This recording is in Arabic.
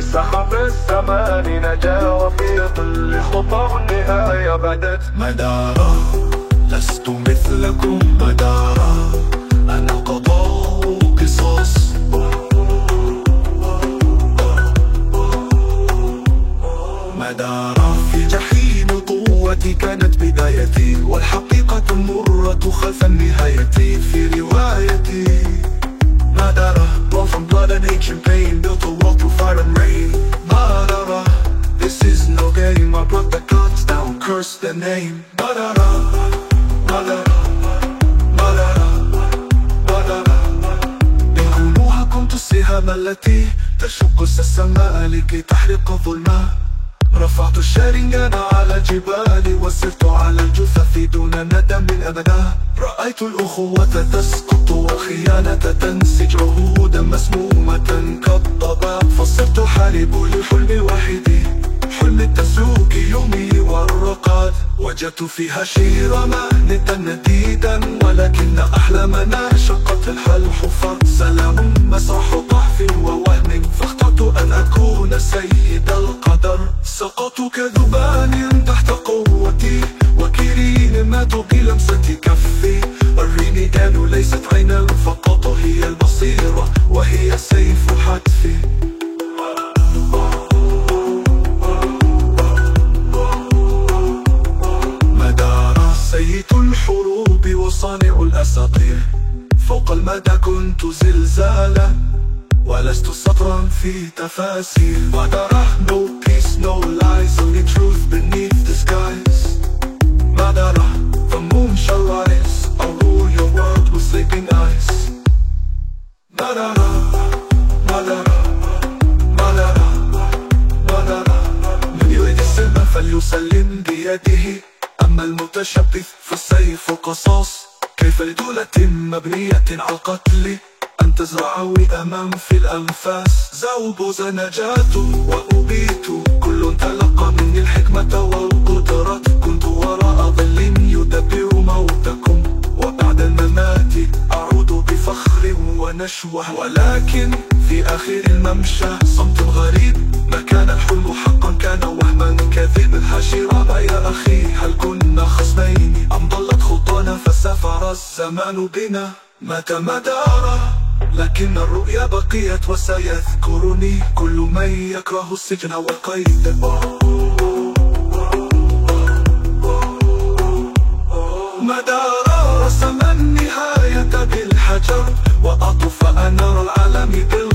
بسحب الزمان نجا وفي ظل خطاه النهاية بدت. مدارا لست مثلكم مدارا. أنا قضاء قصاص. مدارا في جحيم قوتي كانت بدايتي والحقيقة المرة خلف النهاية. في روايتي مدارا from blood and ancient pain Built a brought the gods down Curse the name كنت السهام التي تشق السماء لكي تحرق الظلمة رفعت الشارنجان على الجبال وسرت على الجثث دون ندم أبدا رأيت الأخوة تسقط والخيانة تنسج عهودا مسمومة كالضباب فصرت حارب لحلم وجدت فيها شيرما نتا نديدا ولكن أحلامنا شقت الحفر سلام مسرح ضعف ووهم فاخترت أن أكون سيد القدر. سقطت كذبان فوق المدى كنت زلزالا ولست سطرا في تفاسير. مدار no peace no lies only truth beneath the skies. مدار the moon shall rise I'll rule your world with sleeping eyes. مدار مدار مدار مدار من يريد السلم فليسلم بيده. أما المتشبث فالسيف قصاص. كيف لدولة مبنية على القتل؟ أن تزرع وئاما في الأنفاس. زوبوز نجاة وأبيت. كل تلقى مني الحكمة والقدرات كنت وراء ظل يدبر موتكم. وبعد الممات أعود بفخر ونشوة. ولكن في آخر الممشى صمت غريب. ما كان الحلم حقا كان الزمان بنا متى ما دار لكن الرؤيا بقيت وسيذكرني كل من يكره السجن والقيد. مدار رسم النهاية بالحجر وأطف أنار العالم بالقيد